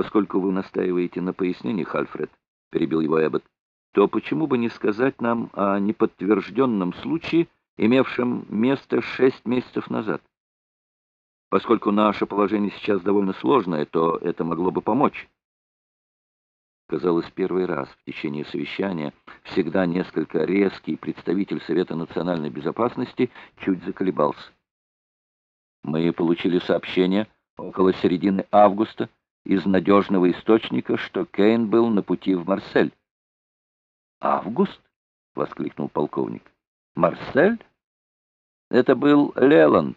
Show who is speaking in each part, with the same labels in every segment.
Speaker 1: Поскольку вы настаиваете на пояснении, Хальфред, — перебил его Эббот, — то почему бы не сказать нам о неподтвержденном случае, имевшем место шесть месяцев назад? Поскольку наше положение сейчас довольно сложное, то это могло бы помочь. Казалось, первый раз в течение совещания всегда несколько резкий представитель Совета национальной безопасности чуть заколебался. Мы получили сообщение около середины августа из надежного источника, что Кейн был на пути в Марсель. «Август?» — воскликнул полковник. «Марсель? Это был Леланд.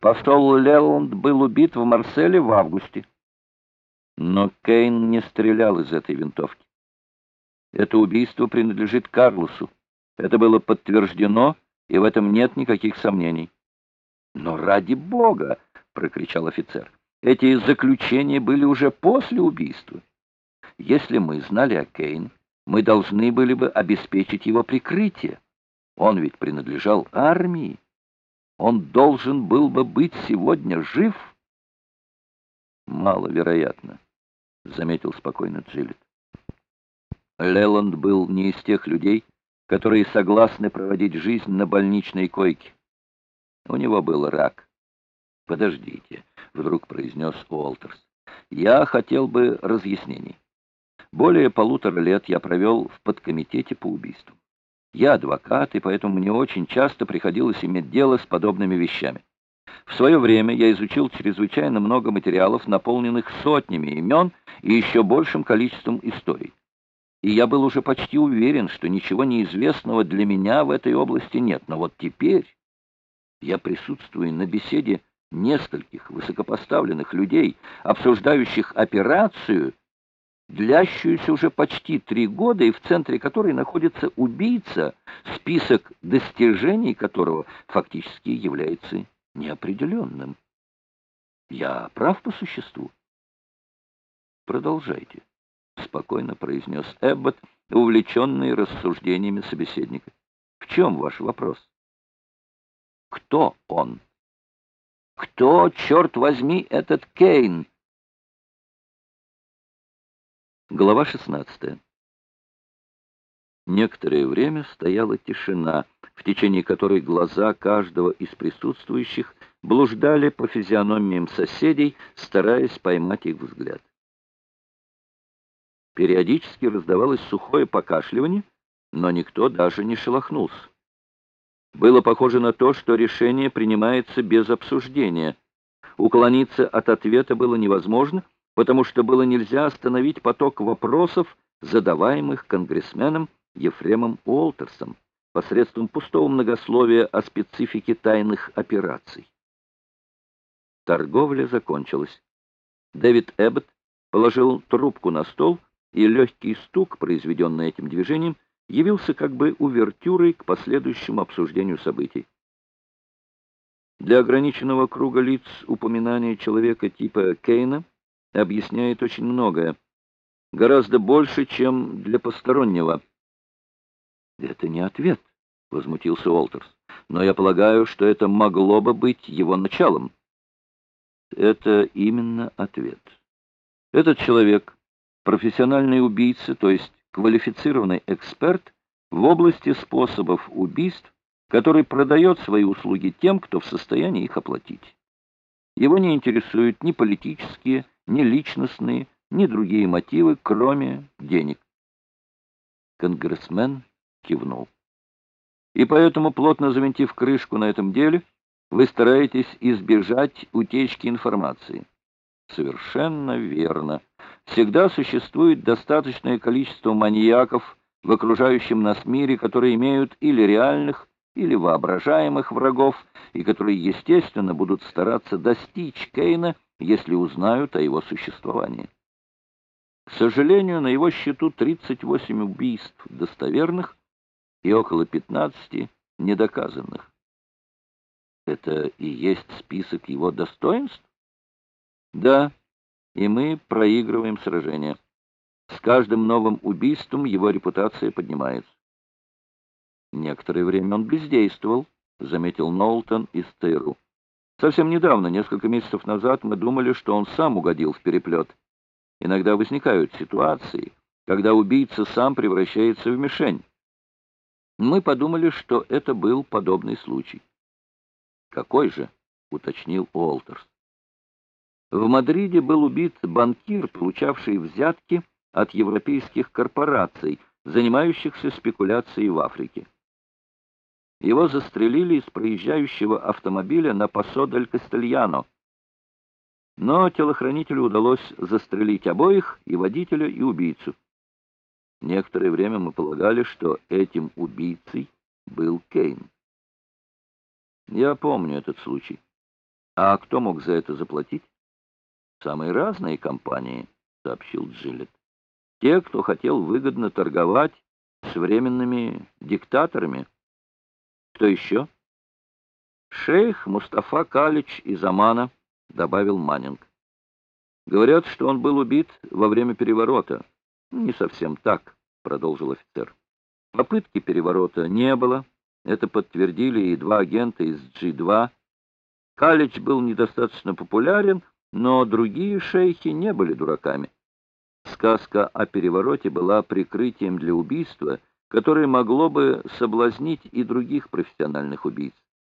Speaker 1: Посол Леланд был убит в Марселе в августе. Но Кейн не стрелял из этой винтовки. Это убийство принадлежит Карлосу. Это было подтверждено, и в этом нет никаких сомнений». «Но ради бога!» — прокричал офицер. «Эти заключения были уже после убийства. Если мы знали о Кейн, мы должны были бы обеспечить его прикрытие. Он ведь принадлежал армии. Он должен был бы быть сегодня жив. Маловероятно, — заметил спокойно Джилет. Леланд был не из тех людей, которые согласны проводить жизнь на больничной койке. У него был рак. «Подождите», — вдруг произнес Уолтерс. «Я хотел бы разъяснений». Более полутора лет я провел в подкомитете по убийству. Я адвокат, и поэтому мне очень часто приходилось иметь дело с подобными вещами. В свое время я изучил чрезвычайно много материалов, наполненных сотнями имен и еще большим количеством историй. И я был уже почти уверен, что ничего неизвестного для меня в этой области нет. Но вот теперь я присутствую на беседе нескольких высокопоставленных людей, обсуждающих операцию, длящуюся уже почти три года и в центре которой находится убийца, список достижений которого фактически является неопределенным. Я прав по существу? Продолжайте, — спокойно произнес Эббот, увлеченный рассуждениями собеседника. В чем ваш вопрос? Кто он? Кто, черт возьми, этот Кейн? Глава 16. Некоторое время стояла тишина, в течение которой глаза каждого из присутствующих блуждали по физиономиям соседей, стараясь поймать их взгляд. Периодически раздавалось сухое покашливание, но никто даже не шелохнулся. Было похоже на то, что решение принимается без обсуждения. Уклониться от ответа было невозможно, потому что было нельзя остановить поток вопросов, задаваемых конгрессменом Ефремом Уолтерсом посредством пустого многословия о специфике тайных операций. Торговля закончилась. Дэвид Эббот положил трубку на стол, и легкий стук, произведенный этим движением, явился как бы увертюрой к последующему обсуждению событий. Для ограниченного круга лиц упоминание человека типа Кейна — объясняет очень многое. Гораздо больше, чем для постороннего. «Это не ответ», — возмутился Уолтерс. «Но я полагаю, что это могло бы быть его началом». «Это именно ответ. Этот человек — профессиональный убийца, то есть квалифицированный эксперт в области способов убийств, который продает свои услуги тем, кто в состоянии их оплатить. Его не интересуют ни политические, ни личностные, ни другие мотивы, кроме денег. Конгрессмен кивнул. И поэтому, плотно завинтив крышку на этом деле, вы стараетесь избежать утечки информации. Совершенно верно. Всегда существует достаточное количество маньяков в окружающем нас мире, которые имеют или реальных, или воображаемых врагов, и которые, естественно, будут стараться достичь Кейна, если узнают о его существовании. К сожалению, на его счету 38 убийств достоверных и около 15 недоказанных. Это и есть список его достоинств? Да, и мы проигрываем сражение. С каждым новым убийством его репутация поднимается. Некоторое время он бездействовал, заметил Нолтон из Тейру. Совсем недавно, несколько месяцев назад, мы думали, что он сам угодил в переплет. Иногда возникают ситуации, когда убийца сам превращается в мишень. Мы подумали, что это был подобный случай. «Какой же?» — уточнил Уолтерс. В Мадриде был убит банкир, получавший взятки от европейских корпораций, занимающихся спекуляцией в Африке. Его застрелили из проезжающего автомобиля на Пасо-дель-Кастельяно. Но телохранителю удалось застрелить обоих, и водителя, и убийцу. Некоторое время мы полагали, что этим убийцей был Кейн. Я помню этот случай. А кто мог за это заплатить? Самые разные компании, сообщил Джилет. Те, кто хотел выгодно торговать с временными диктаторами. Кто еще? Шейх Мустафа Калич из Амана, добавил Маннинг. Говорят, что он был убит во время переворота. Не совсем так, продолжил офицер. Попытки переворота не было. Это подтвердили и два агента из G2. Калич был недостаточно популярен, но другие шейхи не были дураками. Сказка о перевороте была прикрытием для убийства, которое могло бы соблазнить и других профессиональных убийц.